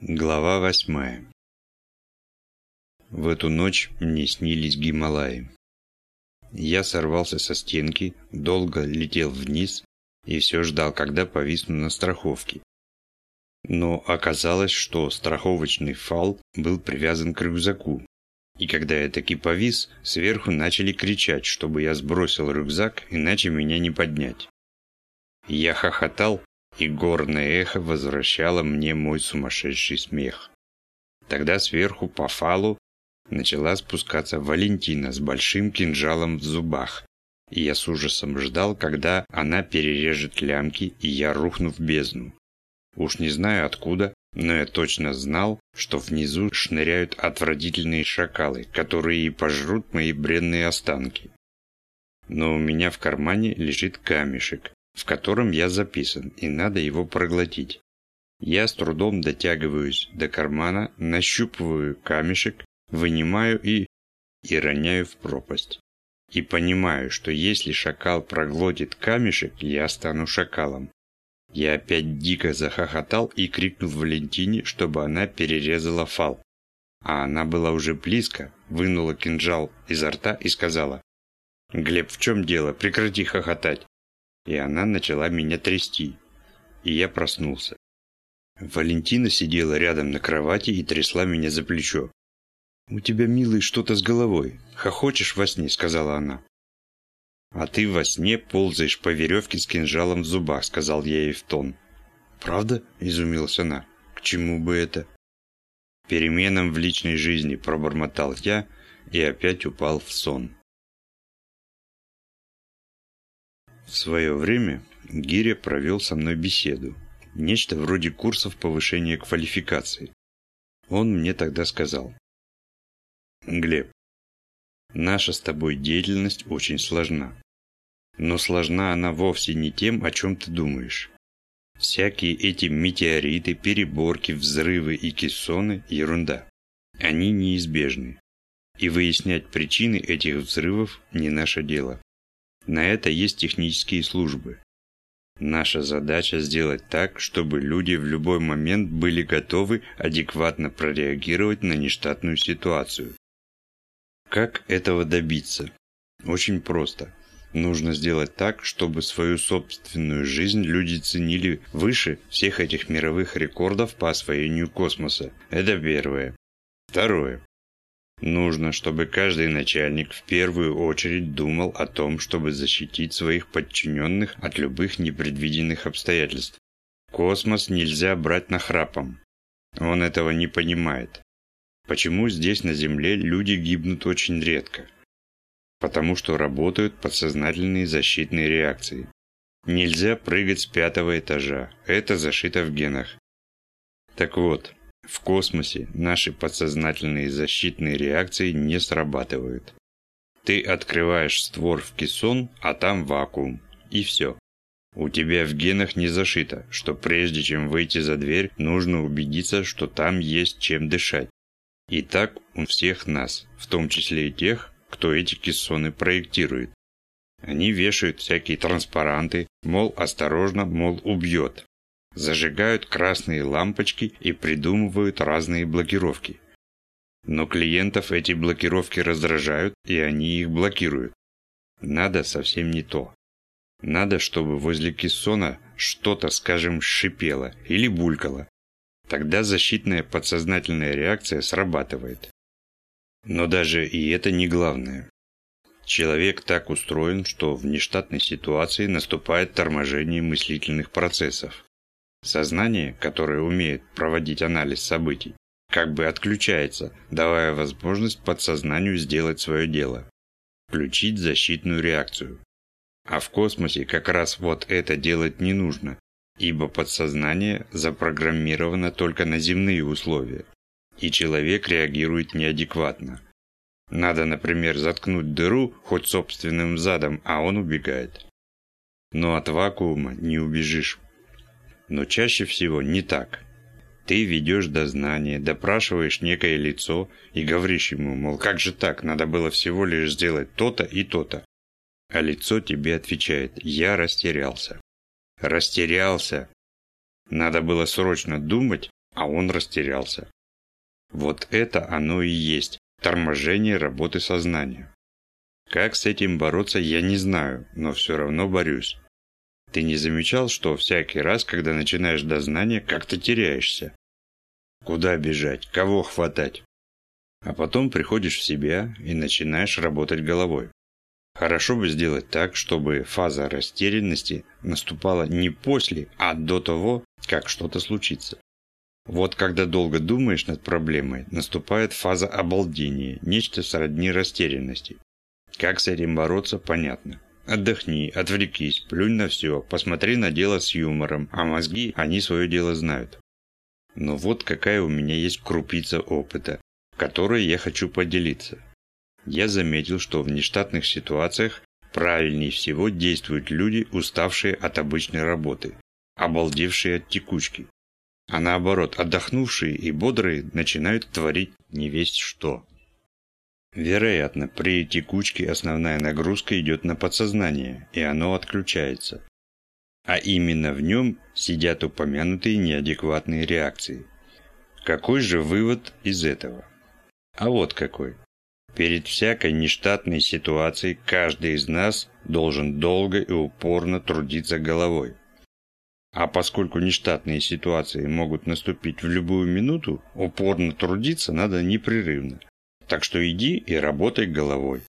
Глава восьмая В эту ночь мне снились Гималаи. Я сорвался со стенки, долго летел вниз и все ждал, когда повисну на страховке. Но оказалось, что страховочный фал был привязан к рюкзаку. И когда я таки повис, сверху начали кричать, чтобы я сбросил рюкзак, иначе меня не поднять. Я хохотал, и горное эхо возвращало мне мой сумасшедший смех. Тогда сверху по фалу начала спускаться Валентина с большим кинжалом в зубах, и я с ужасом ждал, когда она перережет лямки, и я рухну в бездну. Уж не знаю откуда, но я точно знал, что внизу шныряют отвратительные шакалы, которые и пожрут мои бренные останки. Но у меня в кармане лежит камешек, в котором я записан, и надо его проглотить. Я с трудом дотягиваюсь до кармана, нащупываю камешек, вынимаю и... и роняю в пропасть. И понимаю, что если шакал проглотит камешек, я стану шакалом. Я опять дико захохотал и крикнул Валентине, чтобы она перерезала фал. А она была уже близко, вынула кинжал изо рта и сказала, «Глеб, в чем дело? Прекрати хохотать!» И она начала меня трясти. И я проснулся. Валентина сидела рядом на кровати и трясла меня за плечо. «У тебя, милый, что-то с головой. Хохочешь во сне», — сказала она. «А ты во сне ползаешь по веревке с кинжалом в зубах», — сказал я ей в тон. «Правда?» — изумилась она. «К чему бы это?» «Переменам в личной жизни», — пробормотал я и опять упал в сон. В свое время Гиря провел со мной беседу. Нечто вроде курсов повышения квалификации. Он мне тогда сказал. Глеб, наша с тобой деятельность очень сложна. Но сложна она вовсе не тем, о чем ты думаешь. Всякие эти метеориты, переборки, взрывы и кессоны – ерунда. Они неизбежны. И выяснять причины этих взрывов не наше дело. На это есть технические службы. Наша задача сделать так, чтобы люди в любой момент были готовы адекватно прореагировать на нештатную ситуацию. Как этого добиться? Очень просто. Нужно сделать так, чтобы свою собственную жизнь люди ценили выше всех этих мировых рекордов по освоению космоса. Это первое. Второе. Нужно, чтобы каждый начальник в первую очередь думал о том, чтобы защитить своих подчиненных от любых непредвиденных обстоятельств. Космос нельзя брать нахрапом. Он этого не понимает. Почему здесь на Земле люди гибнут очень редко? Потому что работают подсознательные защитные реакции. Нельзя прыгать с пятого этажа. Это зашито в генах. Так вот, в космосе наши подсознательные защитные реакции не срабатывают. Ты открываешь створ в кессон, а там вакуум. И все. У тебя в генах не зашито, что прежде чем выйти за дверь, нужно убедиться, что там есть чем дышать. И так у всех нас, в том числе и тех, кто эти кессоны проектирует. Они вешают всякие транспаранты, мол, осторожно, мол, убьет зажигают красные лампочки и придумывают разные блокировки. Но клиентов эти блокировки раздражают, и они их блокируют. Надо совсем не то. Надо, чтобы возле кессона что-то, скажем, шипело или булькало. Тогда защитная подсознательная реакция срабатывает. Но даже и это не главное. Человек так устроен, что в нештатной ситуации наступает торможение мыслительных процессов. Сознание, которое умеет проводить анализ событий, как бы отключается, давая возможность подсознанию сделать свое дело. Включить защитную реакцию. А в космосе как раз вот это делать не нужно, ибо подсознание запрограммировано только на земные условия, и человек реагирует неадекватно. Надо, например, заткнуть дыру хоть собственным задом, а он убегает. Но от вакуума не убежишь. Но чаще всего не так. Ты ведешь дознание, допрашиваешь некое лицо и говоришь ему, мол, как же так, надо было всего лишь сделать то-то и то-то. А лицо тебе отвечает, я растерялся. Растерялся. Надо было срочно думать, а он растерялся. Вот это оно и есть торможение работы сознания. Как с этим бороться, я не знаю, но все равно борюсь. Ты не замечал, что всякий раз, когда начинаешь дознание, как-то теряешься? Куда бежать? Кого хватать? А потом приходишь в себя и начинаешь работать головой. Хорошо бы сделать так, чтобы фаза растерянности наступала не после, а до того, как что-то случится. Вот когда долго думаешь над проблемой, наступает фаза обалдения, нечто сродни растерянности. Как с этим бороться, понятно. Отдохни, отвлекись, плюнь на все, посмотри на дело с юмором, а мозги, они свое дело знают. Но вот какая у меня есть крупица опыта, которой я хочу поделиться. Я заметил, что в нештатных ситуациях правильнее всего действуют люди, уставшие от обычной работы, обалдевшие от текучки. А наоборот, отдохнувшие и бодрые начинают творить не весть что. Вероятно, при текучке основная нагрузка идет на подсознание, и оно отключается. А именно в нем сидят упомянутые неадекватные реакции. Какой же вывод из этого? А вот какой. Перед всякой нештатной ситуацией каждый из нас должен долго и упорно трудиться головой. А поскольку нештатные ситуации могут наступить в любую минуту, упорно трудиться надо непрерывно. Так что иди и работай головой.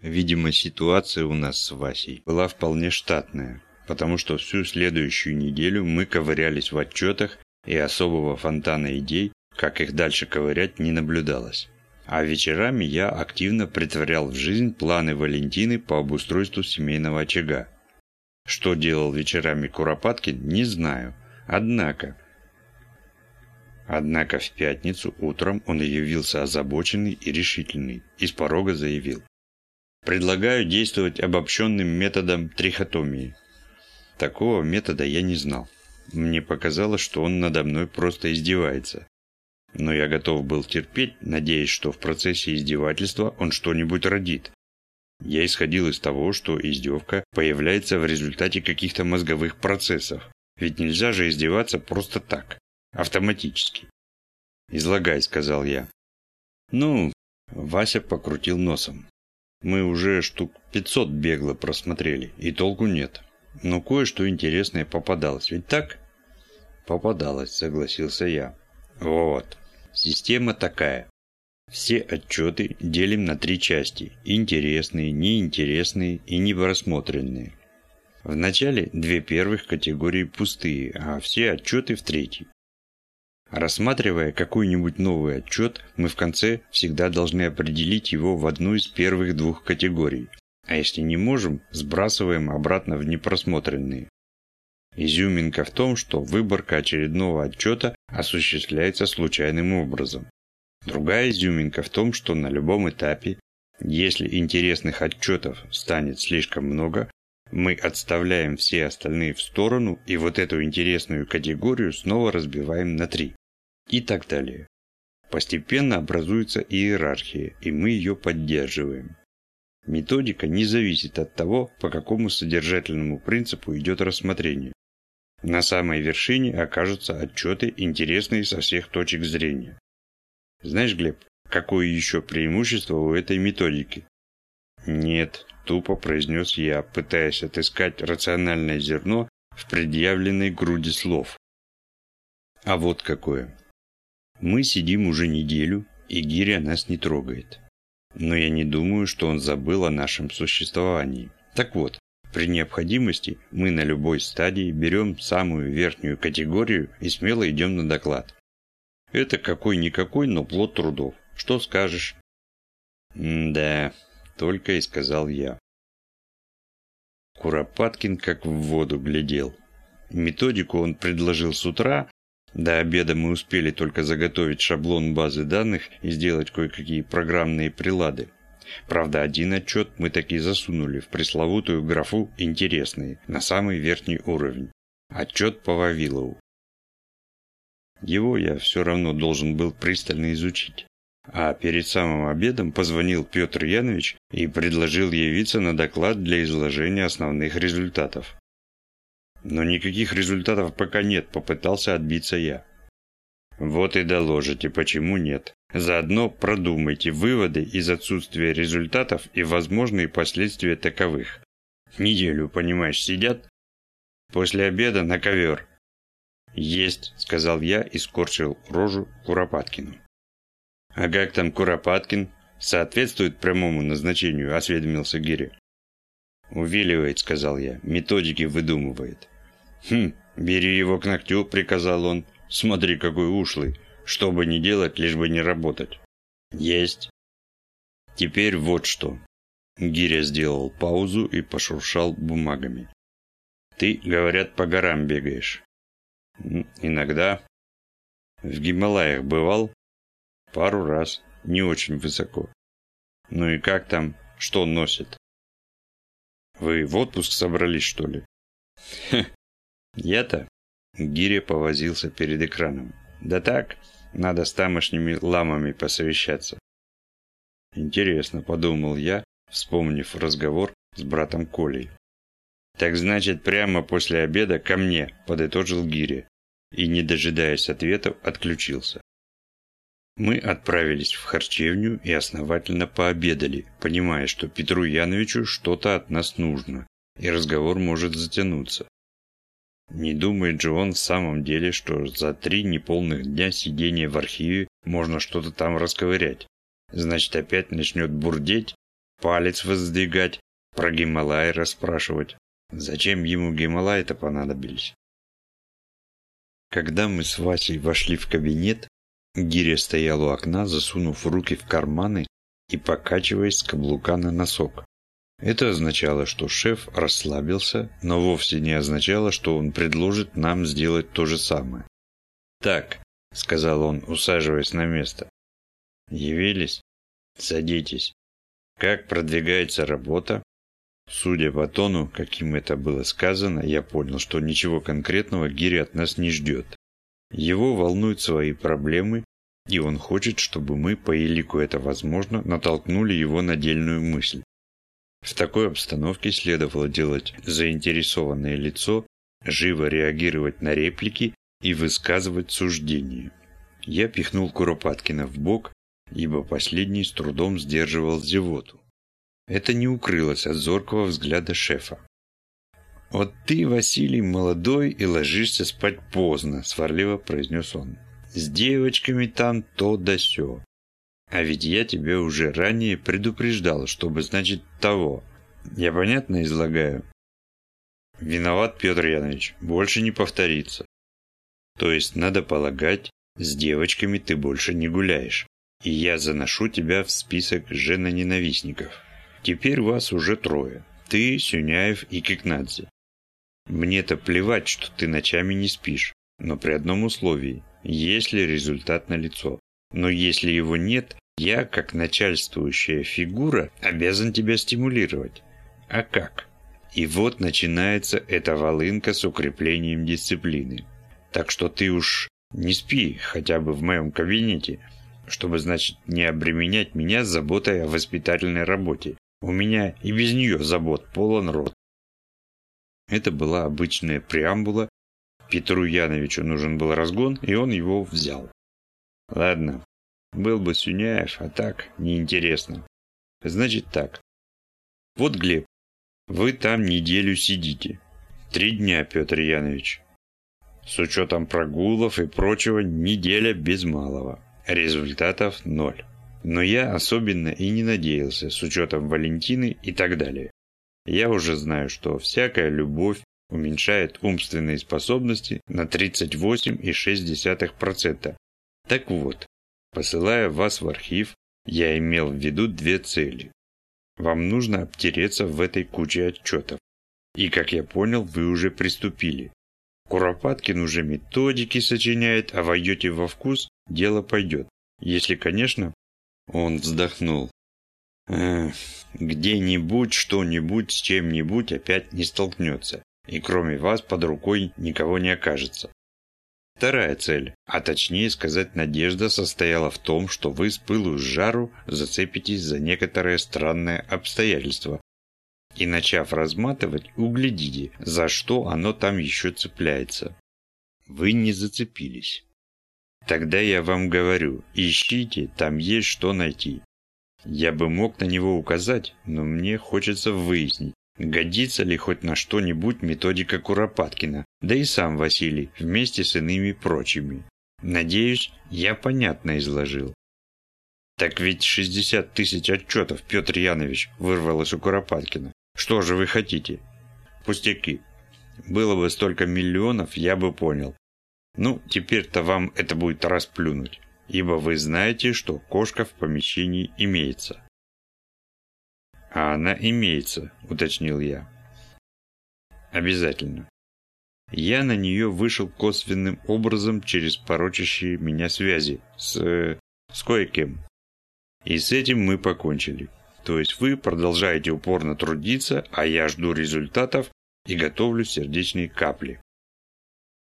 Видимо, ситуация у нас с Васей была вполне штатная, потому что всю следующую неделю мы ковырялись в отчетах, и особого фонтана идей, как их дальше ковырять, не наблюдалось. А вечерами я активно притворял в жизнь планы Валентины по обустройству семейного очага. Что делал вечерами Куропаткин, не знаю. Однако... Однако в пятницу утром он явился озабоченный и решительный, и с порога заявил. «Предлагаю действовать обобщенным методом трихотомии». Такого метода я не знал. Мне показалось, что он надо мной просто издевается. Но я готов был терпеть, надеясь, что в процессе издевательства он что-нибудь родит. Я исходил из того, что издевка появляется в результате каких-то мозговых процессов. Ведь нельзя же издеваться просто так, автоматически. «Излагай», — сказал я. «Ну...» — Вася покрутил носом. «Мы уже штук пятьсот бегло просмотрели, и толку нет. Но кое-что интересное попадалось, ведь так?» «Попадалось», — согласился я. «Вот. Система такая. Все отчеты делим на три части – интересные, неинтересные и непросмотренные. В начале две первых категории пустые, а все отчеты в третьей. Рассматривая какой-нибудь новый отчет, мы в конце всегда должны определить его в одну из первых двух категорий, а если не можем, сбрасываем обратно в непросмотренные. Изюминка в том, что выборка очередного отчета осуществляется случайным образом. Другая изюминка в том, что на любом этапе, если интересных отчетов станет слишком много, мы отставляем все остальные в сторону и вот эту интересную категорию снова разбиваем на три. И так далее. Постепенно образуется иерархия, и мы ее поддерживаем. Методика не зависит от того, по какому содержательному принципу идет рассмотрение. На самой вершине окажутся отчеты, интересные со всех точек зрения. Знаешь, Глеб, какое еще преимущество у этой методики? Нет, тупо произнес я, пытаясь отыскать рациональное зерно в предъявленной груди слов. А вот какое. Мы сидим уже неделю, и Гиря нас не трогает. Но я не думаю, что он забыл о нашем существовании. Так вот, при необходимости мы на любой стадии берем самую верхнюю категорию и смело идем на доклад. Это какой-никакой, но плод трудов. Что скажешь? да, только и сказал я. Куропаткин как в воду глядел. Методику он предложил с утра. До обеда мы успели только заготовить шаблон базы данных и сделать кое-какие программные прилады. Правда, один отчет мы таки засунули в пресловутую графу «Интересные» на самый верхний уровень. Отчет по Вавилову. Его я все равно должен был пристально изучить. А перед самым обедом позвонил Петр Янович и предложил явиться на доклад для изложения основных результатов. Но никаких результатов пока нет, попытался отбиться я. Вот и доложите, почему нет. Заодно продумайте выводы из отсутствия результатов и возможные последствия таковых. Неделю, понимаешь, сидят? После обеда на ковер. «Есть», — сказал я и скорчил рожу Куропаткину. «А как там Куропаткин?» «Соответствует прямому назначению», — осведомился Гири. «Увиливает», — сказал я, — «методики выдумывает». «Хм, бери его к ногтю», — приказал он. «Смотри, какой ушлый. Что бы ни делать, лишь бы не работать». «Есть». «Теперь вот что». Гиря сделал паузу и пошуршал бумагами. «Ты, говорят, по горам бегаешь». «Иногда». «В Гималаях бывал?» «Пару раз. Не очень высоко». «Ну и как там? Что носит?» «Вы в отпуск собрались, что ли?» «Хе, я-то?» Гиря повозился перед экраном. «Да так, надо с тамошними ламами посовещаться». «Интересно», — подумал я, вспомнив разговор с братом Колей. «Так значит, прямо после обеда ко мне», — подытожил Гиря. И, не дожидаясь ответов, отключился. Мы отправились в харчевню и основательно пообедали, понимая, что Петру Яновичу что-то от нас нужно, и разговор может затянуться. Не думает же он в самом деле, что за три неполных дня сидения в архиве можно что-то там расковырять. Значит, опять начнет бурдеть, палец воздвигать, про Гималай расспрашивать. Зачем ему Гималай-то понадобились? Когда мы с Васей вошли в кабинет, Гиря стоял у окна, засунув руки в карманы и покачиваясь с каблука на носок. Это означало, что шеф расслабился, но вовсе не означало, что он предложит нам сделать то же самое. «Так», — сказал он, усаживаясь на место. «Явились? Садитесь. Как продвигается работа?» Судя по тону, каким это было сказано, я понял, что ничего конкретного Гири от нас не ждет. Его волнуют свои проблемы, и он хочет, чтобы мы, по елику это возможно, натолкнули его на дельную мысль. В такой обстановке следовало делать заинтересованное лицо, живо реагировать на реплики и высказывать суждения. Я пихнул Куропаткина в бок, ибо последний с трудом сдерживал зевоту. Это не укрылось от зоркого взгляда шефа. «Вот ты, Василий, молодой и ложишься спать поздно», – сварливо произнес он. «С девочками там то да сё. А ведь я тебя уже ранее предупреждал, чтобы, значит, того. Я понятно излагаю? Виноват, Петр Янович, больше не повторится. То есть, надо полагать, с девочками ты больше не гуляешь. И я заношу тебя в список женоненавистников. Теперь вас уже трое. Ты, Сюняев и Кикнадзе. Мне-то плевать, что ты ночами не спишь, но при одном условии, если результат налицо. Но если его нет, я, как начальствующая фигура, обязан тебя стимулировать. А как? И вот начинается эта волынка с укреплением дисциплины. Так что ты уж не спи хотя бы в моем кабинете, чтобы, значит, не обременять меня заботой о воспитательной работе. У меня и без нее забот полон рот. Это была обычная преамбула. Петру Яновичу нужен был разгон, и он его взял. Ладно, был бы Сюняев, а так неинтересно. Значит так. Вот, Глеб, вы там неделю сидите. Три дня, Петр Янович. С учетом прогулов и прочего, неделя без малого. Результатов ноль. Но я особенно и не надеялся, с учетом Валентины и так далее. Я уже знаю, что всякая любовь уменьшает умственные способности на 38,6%. Так вот, Посылая вас в архив, я имел в виду две цели. Вам нужно обтереться в этой куче отчетов. И, как я понял, вы уже приступили. Куропаткин уже методики сочиняет, а войдете во вкус, дело пойдет. Если, конечно, он вздохнул. Где-нибудь, что-нибудь, с чем-нибудь опять не столкнется. И кроме вас под рукой никого не окажется. Вторая цель, а точнее сказать надежда, состояла в том, что вы с пылу с жару зацепитесь за некоторое странное обстоятельство. и, начав разматывать, углядите, за что оно там еще цепляется. Вы не зацепились. Тогда я вам говорю, ищите, там есть что найти. Я бы мог на него указать, но мне хочется выяснить, годится ли хоть на что-нибудь методика Куропаткина, да и сам Василий, вместе с иными прочими. Надеюсь, я понятно изложил. «Так ведь 60 тысяч отчетов, Петр Янович!» – вырвалось у Куропаткина. «Что же вы хотите?» «Пустяки. Было бы столько миллионов, я бы понял. Ну, теперь-то вам это будет расплюнуть, ибо вы знаете, что кошка в помещении имеется». «А она имеется», – уточнил я. «Обязательно. Я на нее вышел косвенным образом через порочащие меня связи с... с кое-кем. И с этим мы покончили. То есть вы продолжаете упорно трудиться, а я жду результатов и готовлю сердечные капли.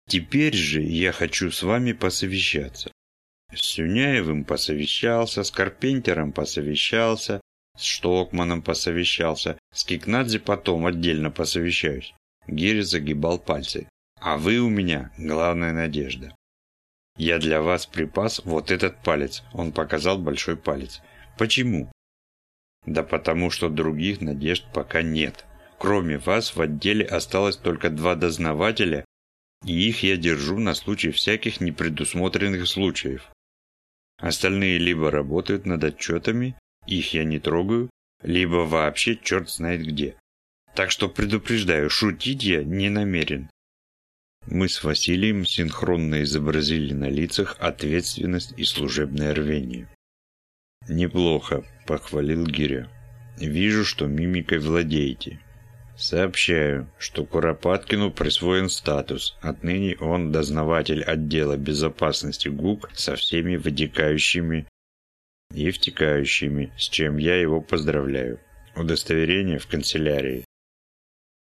Теперь же я хочу с вами посовещаться. С Сюняевым посовещался, с Карпентером посовещался, с Штокманом посовещался, с Кикнадзе потом отдельно посовещаюсь. Гири загибал пальцы. А вы у меня главная надежда. Я для вас припас вот этот палец. Он показал большой палец. Почему? Да потому что других надежд пока нет. Кроме вас в отделе осталось только два дознавателя, и их я держу на случай всяких непредусмотренных случаев. Остальные либо работают над отчетами, их я не трогаю, либо вообще черт знает где. Так что предупреждаю, шутить я не намерен. Мы с Василием синхронно изобразили на лицах ответственность и служебное рвение. «Неплохо», – похвалил Гиря. «Вижу, что мимикой владеете. Сообщаю, что Куропаткину присвоен статус. Отныне он дознаватель отдела безопасности ГУК со всеми вытекающими и втекающими, с чем я его поздравляю. Удостоверение в канцелярии.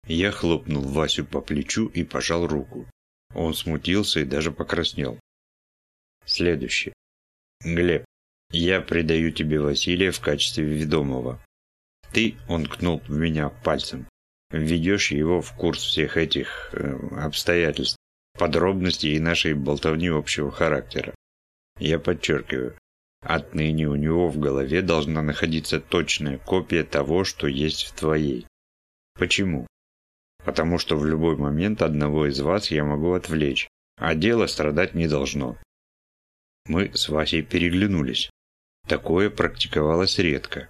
Я хлопнул Васю по плечу и пожал руку. Он смутился и даже покраснел. Следующий. Глеб, я предаю тебе Василия в качестве ведомого. Ты, он кнул в меня пальцем, введешь его в курс всех этих э, обстоятельств, подробностей и нашей болтовни общего характера. Я подчеркиваю, отныне у него в голове должна находиться точная копия того, что есть в твоей. Почему? Потому что в любой момент одного из вас я могу отвлечь, а дело страдать не должно. Мы с Васей переглянулись. Такое практиковалось редко.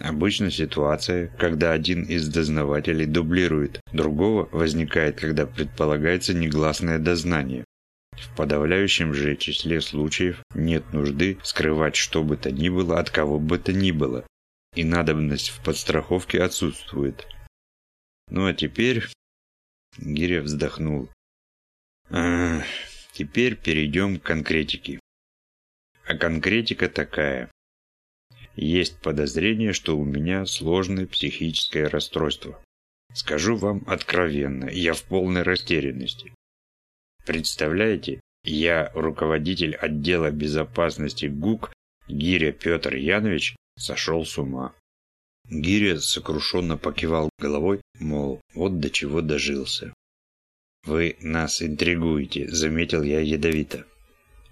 Обычно ситуация, когда один из дознавателей дублирует другого, возникает, когда предполагается негласное дознание. В подавляющем же числе случаев нет нужды скрывать что бы то ни было от кого бы то ни было, и надобность в подстраховке отсутствует. Ну а теперь... Гиря вздохнул. А, теперь перейдем к конкретике. А конкретика такая. Есть подозрение, что у меня сложное психическое расстройство. Скажу вам откровенно, я в полной растерянности. Представляете, я руководитель отдела безопасности ГУК Гиря Петр Янович сошел с ума. Гиря сокрушенно покивал головой, мол, вот до чего дожился. «Вы нас интригуете», — заметил я ядовито.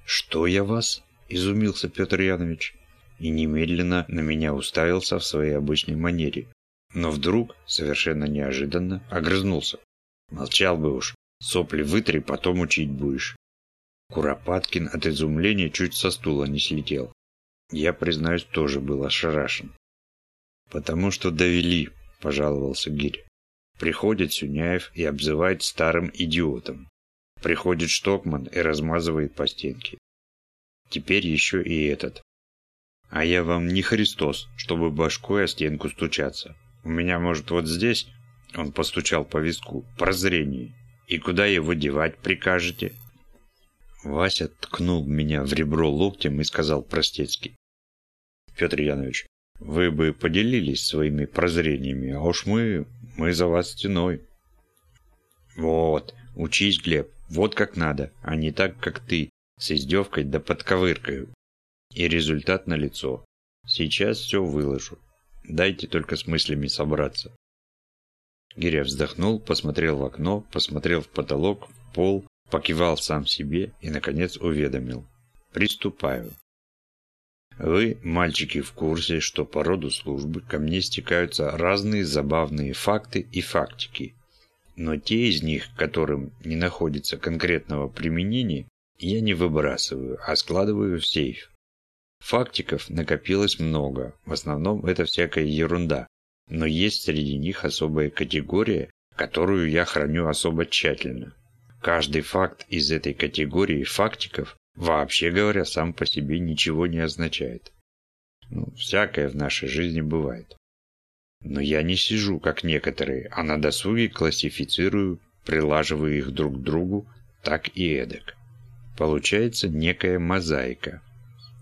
«Что я вас?» – изумился Петр Янович. И немедленно на меня уставился в своей обычной манере. Но вдруг, совершенно неожиданно, огрызнулся. Молчал бы уж. Сопли вытри, потом учить будешь. Куропаткин от изумления чуть со стула не слетел. Я, признаюсь, тоже был ошарашен. «Потому что довели», – пожаловался Гирь. Приходит Сюняев и обзывает старым идиотом. Приходит Штокман и размазывает по стенке. Теперь еще и этот. А я вам не Христос, чтобы башкой о стенку стучаться. У меня, может, вот здесь, он постучал по виску, прозрение. И куда его девать прикажете? Вася ткнул меня в ребро локтем и сказал простецки. Петр Янович, вы бы поделились своими прозрениями, а уж мы, мы за вас стеной. Вот, учись, Глеб, вот как надо, а не так, как ты, с издевкой да подковыркой. И результат налицо. Сейчас все выложу. Дайте только с мыслями собраться. Гиря вздохнул, посмотрел в окно, посмотрел в потолок, в пол, покивал сам себе и, наконец, уведомил. «Приступаю. Вы, мальчики, в курсе, что по роду службы ко мне стекаются разные забавные факты и фактики. Но те из них, которым не находится конкретного применения, я не выбрасываю, а складываю в сейф. Фактиков накопилось много, в основном это всякая ерунда, но есть среди них особая категория, которую я храню особо тщательно. Каждый факт из этой категории фактиков, вообще говоря, сам по себе ничего не означает. Ну, всякое в нашей жизни бывает. Но я не сижу, как некоторые, а на досуге классифицирую, прилаживаю их друг к другу, так и эдак. Получается некая мозаика.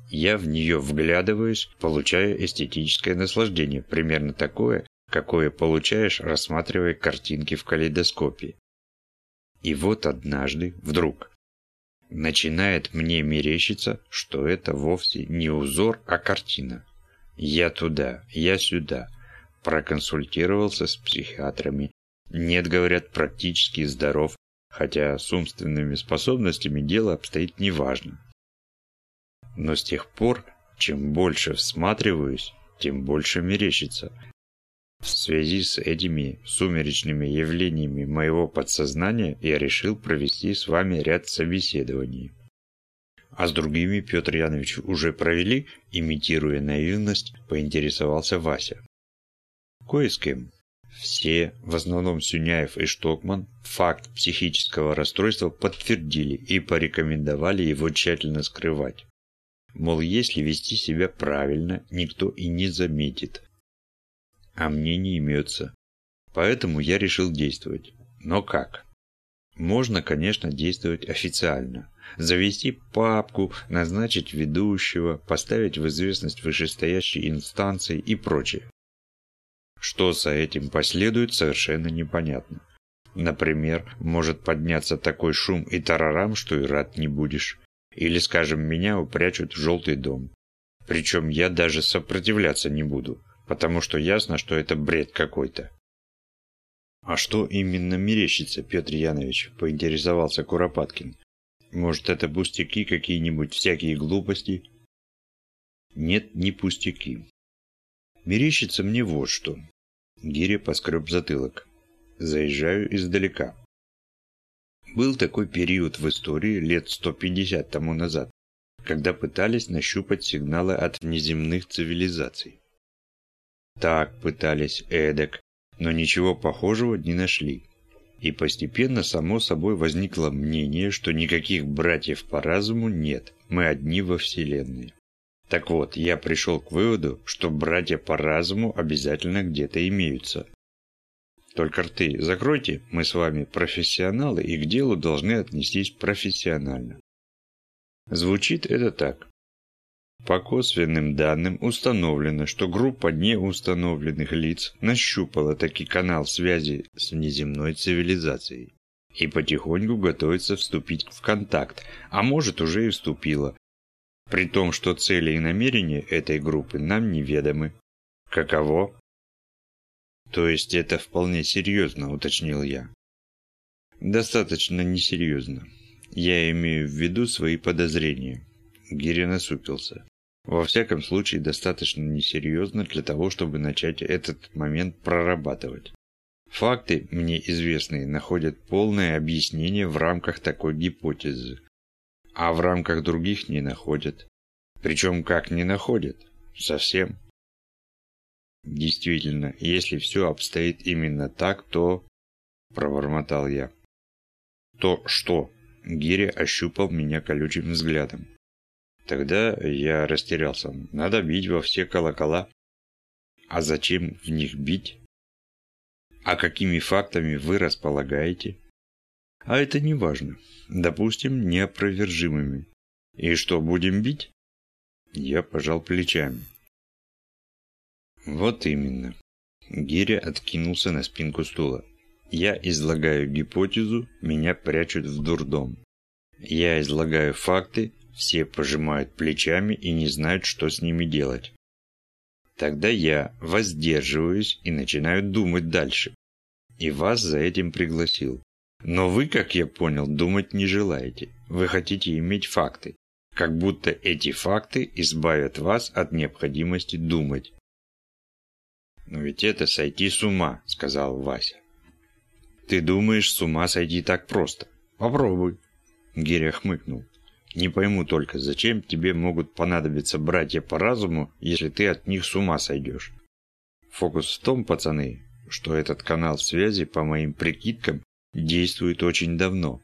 Я в нее вглядываюсь, получая эстетическое наслаждение, примерно такое, какое получаешь, рассматривая картинки в калейдоскопе. И вот однажды, вдруг, начинает мне мерещиться, что это вовсе не узор, а картина. Я туда, я сюда. Проконсультировался с психиатрами. Нет, говорят, практически здоров, хотя с умственными способностями дело обстоит неважно. Но с тех пор, чем больше всматриваюсь, тем больше мерещится. В связи с этими сумеречными явлениями моего подсознания я решил провести с вами ряд собеседований. А с другими Петр Янович уже провели, имитируя наивность, поинтересовался Вася. Кое с кем. Все, в основном Сюняев и Штокман, факт психического расстройства подтвердили и порекомендовали его тщательно скрывать. Мол, если вести себя правильно, никто и не заметит. А мне не имется. Поэтому я решил действовать. Но как? Можно, конечно, действовать официально. Завести папку, назначить ведущего, поставить в известность вышестоящей инстанции и прочее. Что за этим последует, совершенно непонятно. Например, может подняться такой шум и тарарам, что и рад не будешь. Или, скажем, меня упрячут в желтый дом. Причем я даже сопротивляться не буду, потому что ясно, что это бред какой-то. «А что именно мерещится, Петр Янович?» – поинтересовался Куропаткин. «Может, это пустяки какие-нибудь, всякие глупости?» «Нет, не пустяки. Мерещится мне вот что». Гиря поскреб затылок. «Заезжаю издалека. Был такой период в истории лет 150 тому назад, когда пытались нащупать сигналы от внеземных цивилизаций. Так пытались эдак, но ничего похожего не нашли. И постепенно само собой возникло мнение, что никаких братьев по разуму нет, мы одни во Вселенной. Так вот, я пришел к выводу, что братья по разуму обязательно где-то имеются, только рты закройте, мы с вами профессионалы и к делу должны отнестись профессионально. Звучит это так. По косвенным данным установлено, что группа неустановленных лиц нащупала таки канал связи с внеземной цивилизацией и потихоньку готовится вступить в контакт, а может уже и вступила, при том, что цели и намерения этой группы нам неведомы. Каково? То есть это вполне серьезно, уточнил я. Достаточно несерьезно. Я имею в виду свои подозрения. Гири насупился. Во всяком случае, достаточно несерьезно для того, чтобы начать этот момент прорабатывать. Факты, мне известные, находят полное объяснение в рамках такой гипотезы. А в рамках других не находят. Причем как не находят? Совсем. Действительно, если все обстоит именно так, то... Пробормотал я. То что? Гиря ощупал меня колючим взглядом. Тогда я растерялся. Надо бить во все колокола. А зачем в них бить? А какими фактами вы располагаете? А это не важно. Допустим, неопровержимыми. И что, будем бить? Я пожал плечами. Вот именно. Гиря откинулся на спинку стула. Я излагаю гипотезу, меня прячут в дурдом. Я излагаю факты, все пожимают плечами и не знают, что с ними делать. Тогда я воздерживаюсь и начинаю думать дальше. и вас за этим пригласил. Но вы, как я понял, думать не желаете. Вы хотите иметь факты. Как будто эти факты избавят вас от необходимости думать. «Но ведь это сойти с ума», — сказал Вася. «Ты думаешь, с ума сойти так просто? Попробуй». Гиря хмыкнул. «Не пойму только, зачем тебе могут понадобиться братья по разуму, если ты от них с ума сойдешь? Фокус в том, пацаны, что этот канал связи, по моим прикидкам, действует очень давно.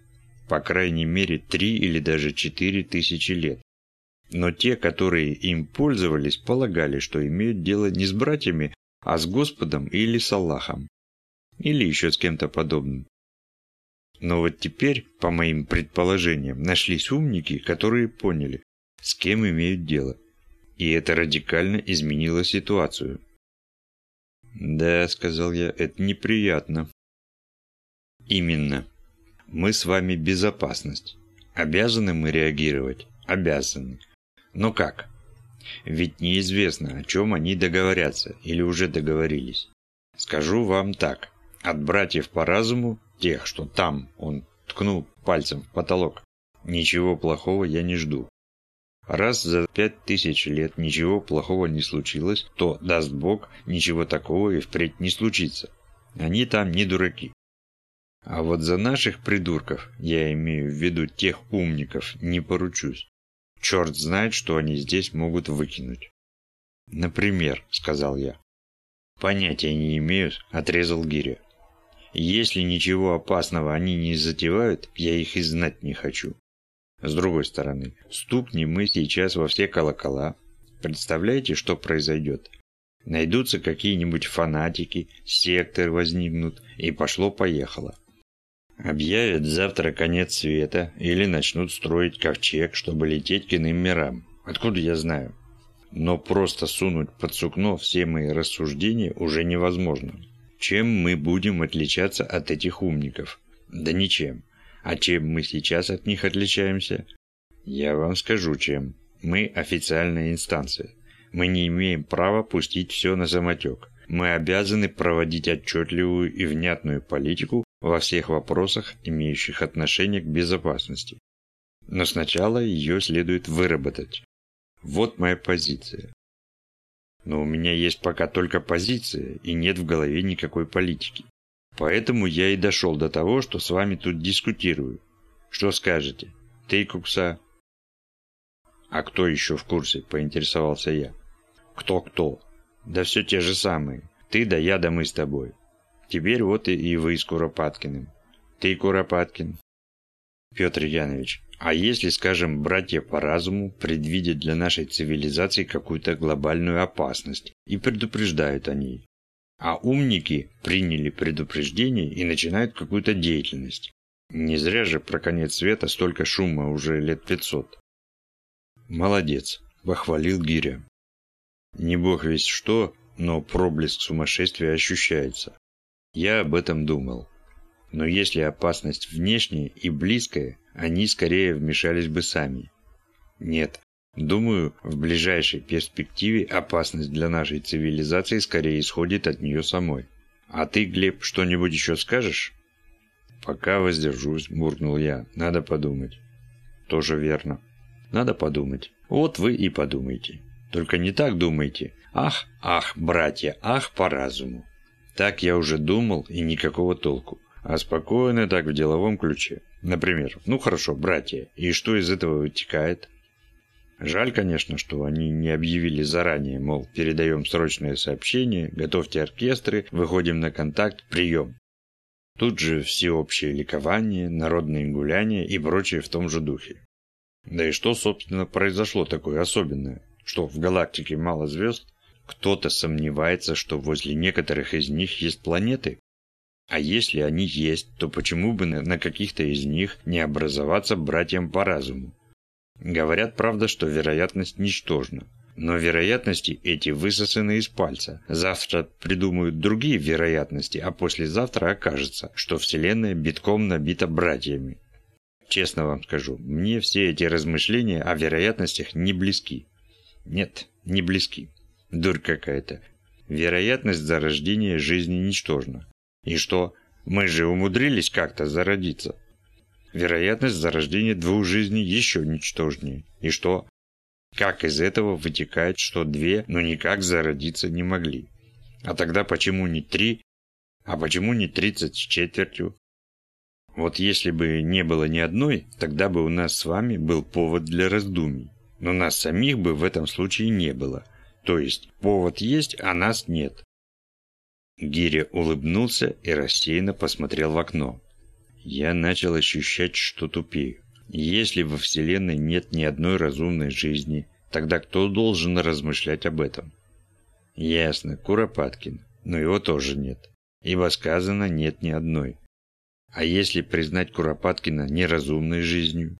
По крайней мере, три или даже четыре тысячи лет. Но те, которые им пользовались, полагали, что имеют дело не с братьями, а с Господом или с Аллахом. Или еще с кем-то подобным. Но вот теперь, по моим предположениям, нашлись умники, которые поняли, с кем имеют дело. И это радикально изменило ситуацию. «Да», — сказал я, — «это неприятно». «Именно. Мы с вами безопасность. Обязаны мы реагировать? Обязаны. Но как? Ведь неизвестно, о чем они договорятся или уже договорились. Скажу вам так. От братьев по разуму, тех, что там, он ткнул пальцем в потолок, ничего плохого я не жду. Раз за пять тысяч лет ничего плохого не случилось, то, даст Бог, ничего такого и впредь не случится. Они там не дураки. А вот за наших придурков, я имею в виду тех умников, не поручусь. Черт знает, что они здесь могут выкинуть. Например, сказал я. Понятия не имею, отрезал Гиря. Если ничего опасного они не затевают, я их и знать не хочу. С другой стороны, стукни мы сейчас во все колокола. Представляете, что произойдет? Найдутся какие-нибудь фанатики, секторы возникнут, и пошло-поехало. Объявят завтра конец света или начнут строить ковчег, чтобы лететь к иным мирам. Откуда я знаю? Но просто сунуть под сукно все мои рассуждения уже невозможно. Чем мы будем отличаться от этих умников? Да ничем. А чем мы сейчас от них отличаемся? Я вам скажу чем. Мы официальная инстанция. Мы не имеем права пустить все на самотек. Мы обязаны проводить отчетливую и внятную политику во всех вопросах, имеющих отношение к безопасности. Но сначала ее следует выработать. Вот моя позиция. Но у меня есть пока только позиция, и нет в голове никакой политики. Поэтому я и дошел до того, что с вами тут дискутирую. Что скажете? Ты, Кукса? А кто еще в курсе, поинтересовался я. Кто-кто? Да все те же самые. Ты да я да мы с тобой. Теперь вот и, вы с Куропаткиным. Ты, Куропаткин. Петр Янович, а если, скажем, братья по разуму предвидят для нашей цивилизации какую-то глобальную опасность и предупреждают о ней? А умники приняли предупреждение и начинают какую-то деятельность. Не зря же про конец света столько шума уже лет пятьсот. Молодец, похвалил Гиря. Не бог весь что, но проблеск сумасшествия ощущается. Я об этом думал. Но если опасность внешняя и близкая, они скорее вмешались бы сами. Нет, Думаю, в ближайшей перспективе опасность для нашей цивилизации скорее исходит от нее самой. А ты, Глеб, что-нибудь еще скажешь? Пока воздержусь, буркнул я. Надо подумать. Тоже верно. Надо подумать. Вот вы и подумайте. Только не так думайте. Ах, ах, братья, ах по разуму. Так я уже думал и никакого толку. А спокойно так в деловом ключе. Например, ну хорошо, братья, и что из этого вытекает? Жаль, конечно, что они не объявили заранее, мол, передаем срочное сообщение, готовьте оркестры, выходим на контакт, прием. Тут же всеобщее ликование, народные гуляния и прочее в том же духе. Да и что, собственно, произошло такое особенное? Что в галактике мало звезд? Кто-то сомневается, что возле некоторых из них есть планеты? А если они есть, то почему бы на каких-то из них не образоваться братьям по разуму? Говорят, правда, что вероятность ничтожна. Но вероятности эти высосаны из пальца. Завтра придумают другие вероятности, а послезавтра окажется, что Вселенная битком набита братьями. Честно вам скажу, мне все эти размышления о вероятностях не близки. Нет, не близки. Дурь какая-то. Вероятность зарождения жизни ничтожна. И что, Мы же умудрились как-то зародиться. Вероятность зарождения двух жизней еще ничтожнее. И что? Как из этого вытекает, что две, но никак зародиться не могли? А тогда почему не три? А почему не тридцать с четвертью? Вот если бы не было ни одной, тогда бы у нас с вами был повод для раздумий. Но нас самих бы в этом случае не было. То есть повод есть, а нас нет. Гиря улыбнулся и рассеянно посмотрел в окно. Я начал ощущать, что тупею. Если во Вселенной нет ни одной разумной жизни, тогда кто должен размышлять об этом? Ясно, Куропаткин, но его тоже нет, ибо сказано нет ни одной. А если признать Куропаткина неразумной жизнью?